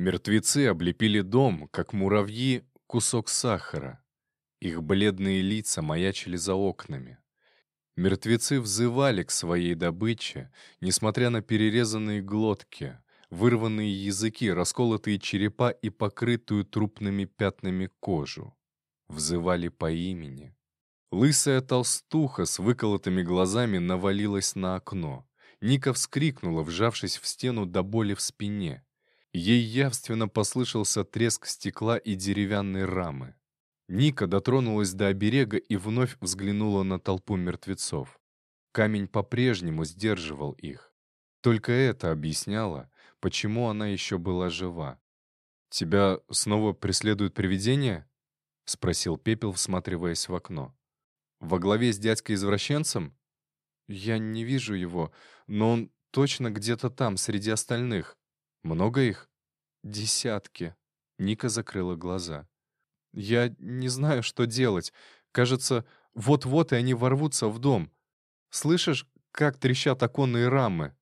Мертвецы облепили дом, как муравьи, кусок сахара. Их бледные лица маячили за окнами. Мертвецы взывали к своей добыче, несмотря на перерезанные глотки, вырванные языки, расколотые черепа и покрытую трупными пятнами кожу. Взывали по имени. Лысая толстуха с выколотыми глазами навалилась на окно. Ника вскрикнула, вжавшись в стену до боли в спине. Ей явственно послышался треск стекла и деревянной рамы. Ника дотронулась до оберега и вновь взглянула на толпу мертвецов. Камень по-прежнему сдерживал их. Только это объясняло, почему она еще была жива. «Тебя снова преследуют привидения?» — спросил Пепел, всматриваясь в окно. «Во главе с дядькой-извращенцем?» «Я не вижу его, но он точно где-то там, среди остальных. Много их? Десятки. Ника закрыла глаза. Я не знаю, что делать. Кажется, вот-вот и они ворвутся в дом. Слышишь, как трещат оконные рамы?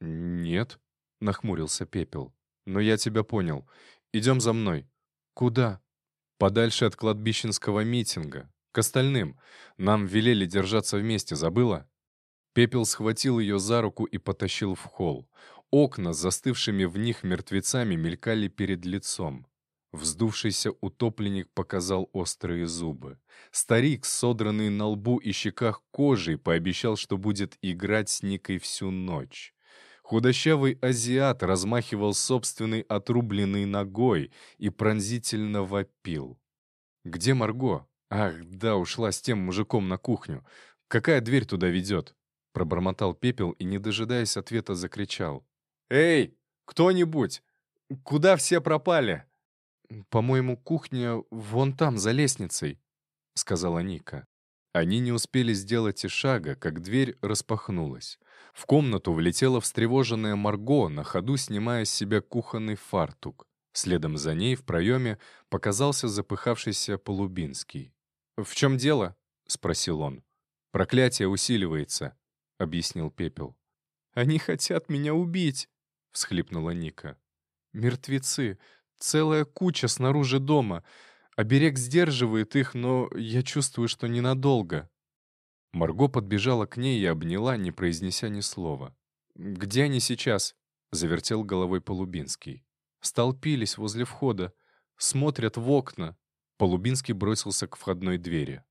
Нет, нахмурился Пепел. Но я тебя понял. Идем за мной. Куда? Подальше от кладбищенского митинга. К остальным. Нам велели держаться вместе, забыла? Пепел схватил ее за руку и потащил в холл. Окна с застывшими в них мертвецами мелькали перед лицом. Вздувшийся утопленник показал острые зубы. Старик, содранный на лбу и щеках кожей, пообещал, что будет играть с Никой всю ночь. Худощавый азиат размахивал собственной отрубленной ногой и пронзительно вопил. «Где Марго? Ах, да, ушла с тем мужиком на кухню. Какая дверь туда ведет?» Пробормотал пепел и, не дожидаясь ответа, закричал. «Эй, кто-нибудь! Куда все пропали?» «По-моему, кухня вон там, за лестницей», — сказала Ника. Они не успели сделать и шага, как дверь распахнулась. В комнату влетела встревоженная Марго, на ходу снимая с себя кухонный фартук. Следом за ней в проеме показался запыхавшийся Полубинский. «В чем дело?» — спросил он. «Проклятие усиливается», — объяснил Пепел. «Они хотят меня убить!» — всхлипнула Ника. «Мертвецы! Целая куча снаружи дома! Оберег сдерживает их, но я чувствую, что ненадолго». Марго подбежала к ней и обняла, не произнеся ни слова. «Где они сейчас?» — завертел головой Полубинский. «Столпились возле входа. Смотрят в окна». Полубинский бросился к входной двери.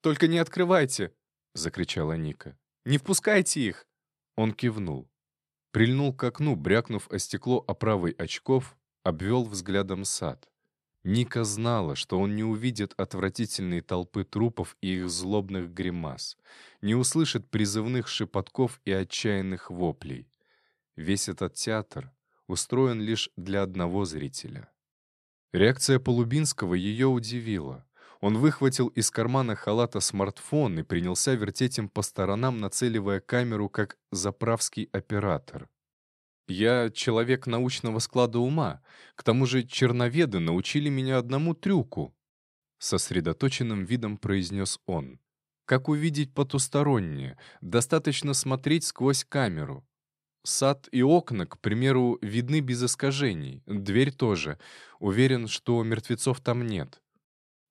«Только не открывайте!» — закричала Ника. «Не впускайте их!» Он кивнул. Прильнул к окну, брякнув о стекло оправой очков, обвел взглядом сад. Ника знала, что он не увидит отвратительной толпы трупов и их злобных гримас, не услышит призывных шепотков и отчаянных воплей. Весь этот театр устроен лишь для одного зрителя. Реакция Полубинского ее удивила. Он выхватил из кармана халата смартфон и принялся вертеть им по сторонам, нацеливая камеру как заправский оператор. «Я человек научного склада ума. К тому же черноведы научили меня одному трюку», — сосредоточенным видом произнес он. «Как увидеть потустороннее? Достаточно смотреть сквозь камеру. Сад и окна, к примеру, видны без искажений. Дверь тоже. Уверен, что мертвецов там нет.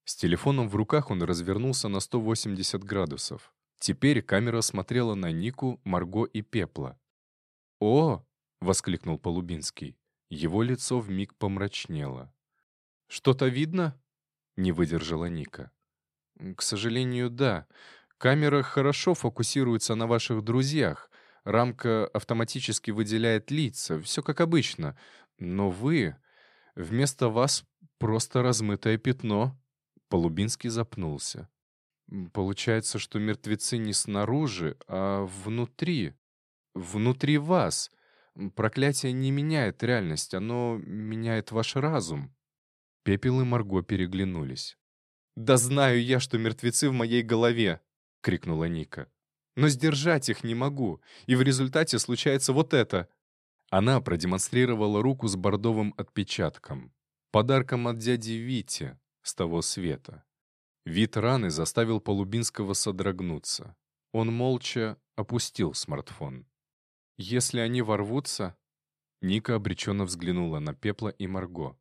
С телефоном в руках он развернулся на 180 градусов. Теперь камера смотрела на Нику, Марго и Пепла. «О!» — воскликнул Полубинский. Его лицо вмиг помрачнело. «Что-то видно?» — не выдержала Ника. «К сожалению, да. Камера хорошо фокусируется на ваших друзьях. Рамка автоматически выделяет лица, все как обычно. Но вы... Вместо вас просто размытое пятно». Полубинский запнулся. «Получается, что мертвецы не снаружи, а внутри. Внутри вас. Проклятие не меняет реальность, оно меняет ваш разум». Пепел и Марго переглянулись. «Да знаю я, что мертвецы в моей голове!» — крикнула Ника. «Но сдержать их не могу, и в результате случается вот это!» Она продемонстрировала руку с бордовым отпечатком. Подарком от дяди Вити, с того света. Вид раны заставил Полубинского содрогнуться. Он молча опустил смартфон. «Если они ворвутся...» Ника обреченно взглянула на Пепла и Марго.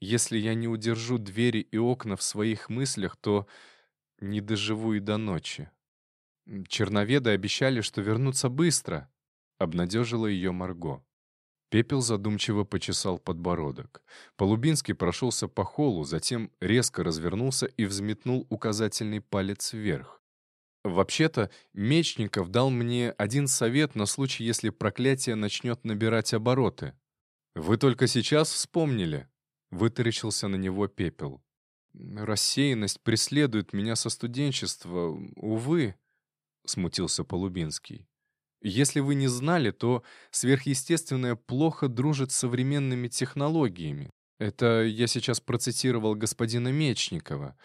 «Если я не удержу двери и окна в своих мыслях, то не доживу и до ночи. Черноведы обещали, что вернутся быстро», — обнадежила ее Марго. Пепел задумчиво почесал подбородок. Полубинский прошелся по холу, затем резко развернулся и взметнул указательный палец вверх. «Вообще-то, Мечников дал мне один совет на случай, если проклятие начнет набирать обороты. Вы только сейчас вспомнили?» — вытаращился на него Пепел. «Рассеянность преследует меня со студенчества, увы», — смутился Полубинский. Если вы не знали, то сверхъестественное плохо дружит с современными технологиями. Это я сейчас процитировал господина Мечникова.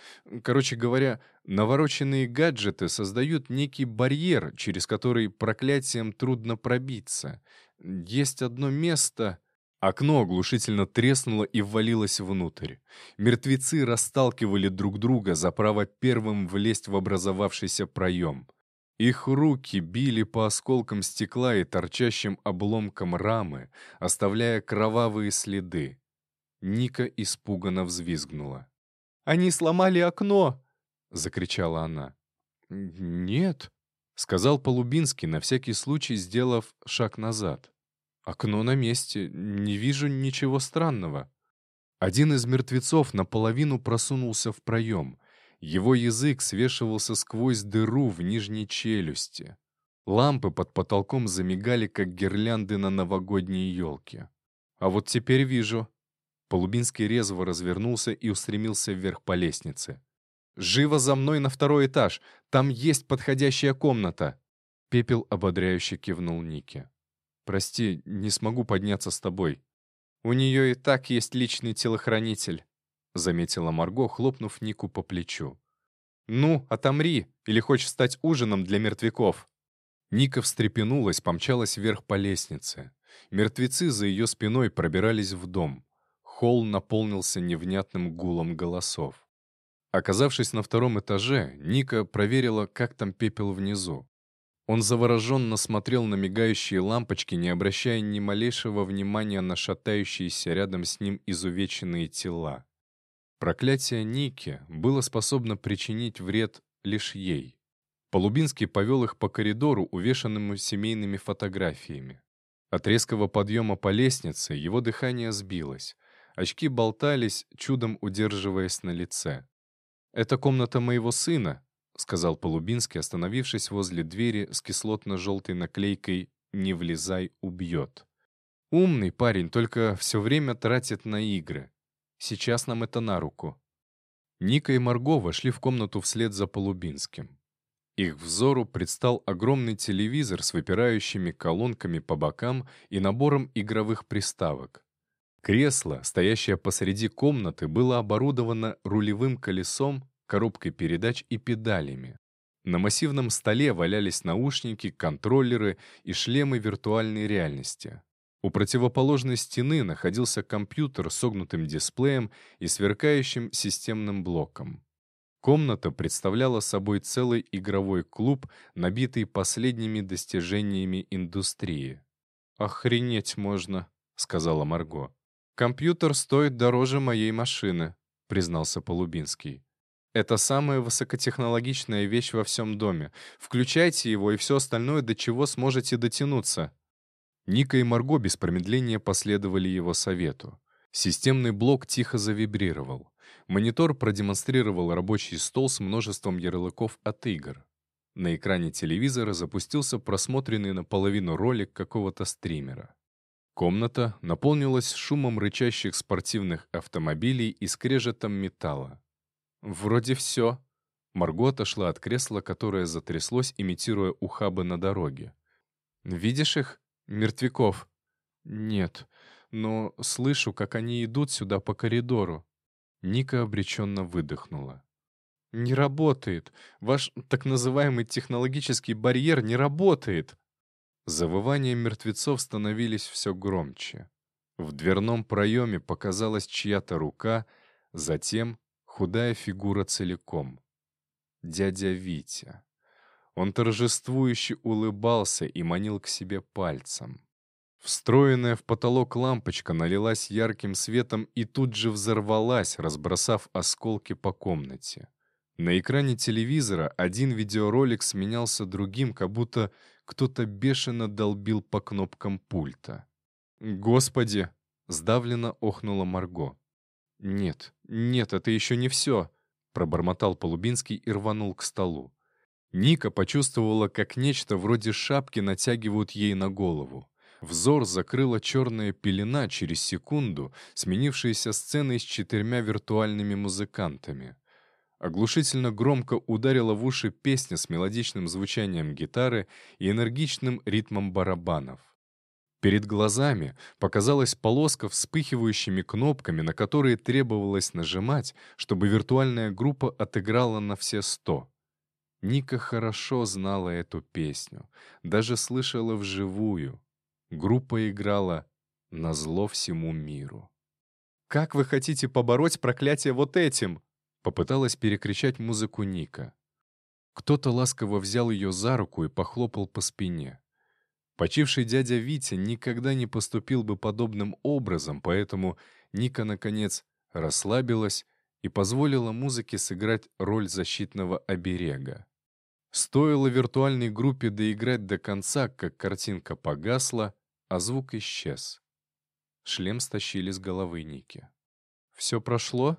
Короче говоря, навороченные гаджеты создают некий барьер, через который проклятием трудно пробиться. Есть одно место... Окно оглушительно треснуло и ввалилось внутрь. Мертвецы расталкивали друг друга за право первым влезть в образовавшийся проем. Их руки били по осколкам стекла и торчащим обломкам рамы, оставляя кровавые следы. Ника испуганно взвизгнула. «Они сломали окно!» — закричала она. «Нет», — сказал Полубинский, на всякий случай сделав шаг назад. «Окно на месте. Не вижу ничего странного». Один из мертвецов наполовину просунулся в проем — его язык свешивался сквозь дыру в нижней челюсти. Лампы под потолком замигали, как гирлянды на новогодней елке. А вот теперь вижу. Полубинский резво развернулся и устремился вверх по лестнице. «Живо за мной на второй этаж! Там есть подходящая комната!» Пепел ободряюще кивнул Нике. «Прости, не смогу подняться с тобой. У нее и так есть личный телохранитель. — заметила Марго, хлопнув Нику по плечу. «Ну, отомри, или хочешь стать ужином для мертвяков?» Ника встрепенулась, помчалась вверх по лестнице. Мертвецы за ее спиной пробирались в дом. Холл наполнился невнятным гулом голосов. Оказавшись на втором этаже, Ника проверила, как там пепел внизу. Он завороженно смотрел на мигающие лампочки, не обращая ни малейшего внимания на шатающиеся рядом с ним изувеченные тела. Проклятие Ники было способно причинить вред лишь ей. Полубинский повел их по коридору, увешанному семейными фотографиями. От резкого подъема по лестнице его дыхание сбилось. Очки болтались, чудом удерживаясь на лице. «Это комната моего сына», — сказал Полубинский, остановившись возле двери с кислотно-желтой наклейкой «Не влезай, убьет». «Умный парень, только все время тратит на игры. Сейчас нам это на руку». Ника и Марго вошли в комнату вслед за Полубинским. Их взору предстал огромный телевизор с выпирающими колонками по бокам и набором игровых приставок. Кресло, стоящее посреди комнаты, было оборудовано рулевым колесом, коробкой передач и педалями. На массивном столе валялись наушники, контроллеры и шлемы виртуальной реальности. У противоположной стены находился компьютер с согнутым дисплеем и сверкающим системным блоком. Комната представляла собой целый игровой клуб, набитый последними достижениями индустрии. «Охренеть можно», — сказала Марго. «Компьютер стоит дороже моей машины», — признался Полубинский. «Это самая высокотехнологичная вещь во всем доме. Включайте его и все остальное, до чего сможете дотянуться». Ника и Марго без промедления последовали его совету. Системный блок тихо завибрировал. Монитор продемонстрировал рабочий стол с множеством ярлыков от игр. На экране телевизора запустился просмотренный наполовину ролик какого-то стримера. Комната наполнилась шумом рычащих спортивных автомобилей и скрежетом металла. «Вроде все». Марго отошла от кресла, которое затряслось, имитируя ухабы на дороге. «Видишь их? Мертвяков? Нет, но слышу, как они идут сюда по коридору. Ника обреченно выдохнула. «Не работает. Ваш так называемый технологический барьер не работает!» Завывания мертвецов становились все громче. В дверном проеме показалась чья-то рука, затем худая фигура целиком. Дядя Витя. Он торжествующе улыбался и манил к себе пальцем. Встроенная в потолок лампочка налилась ярким светом и тут же взорвалась, разбросав осколки по комнате. На экране телевизора один видеоролик сменялся другим, как будто кто-то бешено долбил по кнопкам пульта. «Господи!» — сдавленно охнула Марго. «Нет, нет, это еще не все!» — пробормотал Полубинский и рванул к столу. Ника почувствовала, как нечто вроде шапки натягивают ей на голову. Взор закрыла черная пелена через секунду, сменившаяся сценой с четырьмя виртуальными музыкантами. Оглушительно громко ударила в уши песня с мелодичным звучанием гитары и энергичным ритмом барабанов. Перед глазами показалась полоска вспыхивающими кнопками, на которые требовалось нажимать, чтобы виртуальная группа отыграла на все сто. Ника хорошо знала эту песню, даже слышала вживую. Группа играла на зло всему миру. «Как вы хотите побороть проклятие вот этим?» Попыталась перекричать музыку Ника. Кто-то ласково взял ее за руку и похлопал по спине. Почивший дядя Витя никогда не поступил бы подобным образом, поэтому Ника, наконец, расслабилась и позволила музыке сыграть роль защитного оберега. Стоило виртуальной группе доиграть до конца, как картинка погасла, а звук исчез. Шлем стащили с головы Ники. «Все прошло?»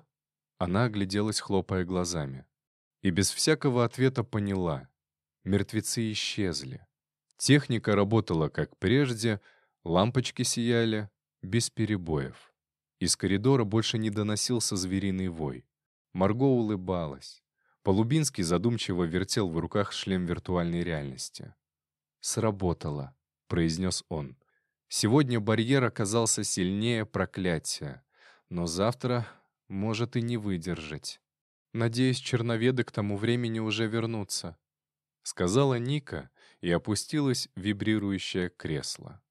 Она огляделась, хлопая глазами. И без всякого ответа поняла. Мертвецы исчезли. Техника работала как прежде, лампочки сияли, без перебоев. Из коридора больше не доносился звериный вой. Марго улыбалась. Полубинский задумчиво вертел в руках шлем виртуальной реальности. «Сработало», — произнес он. Сегодня барьер оказался сильнее проклятия, но завтра может и не выдержать. Надеюсь, черноведы к тому времени уже вернутся, сказала Ника и опустилась вибрирующее кресло.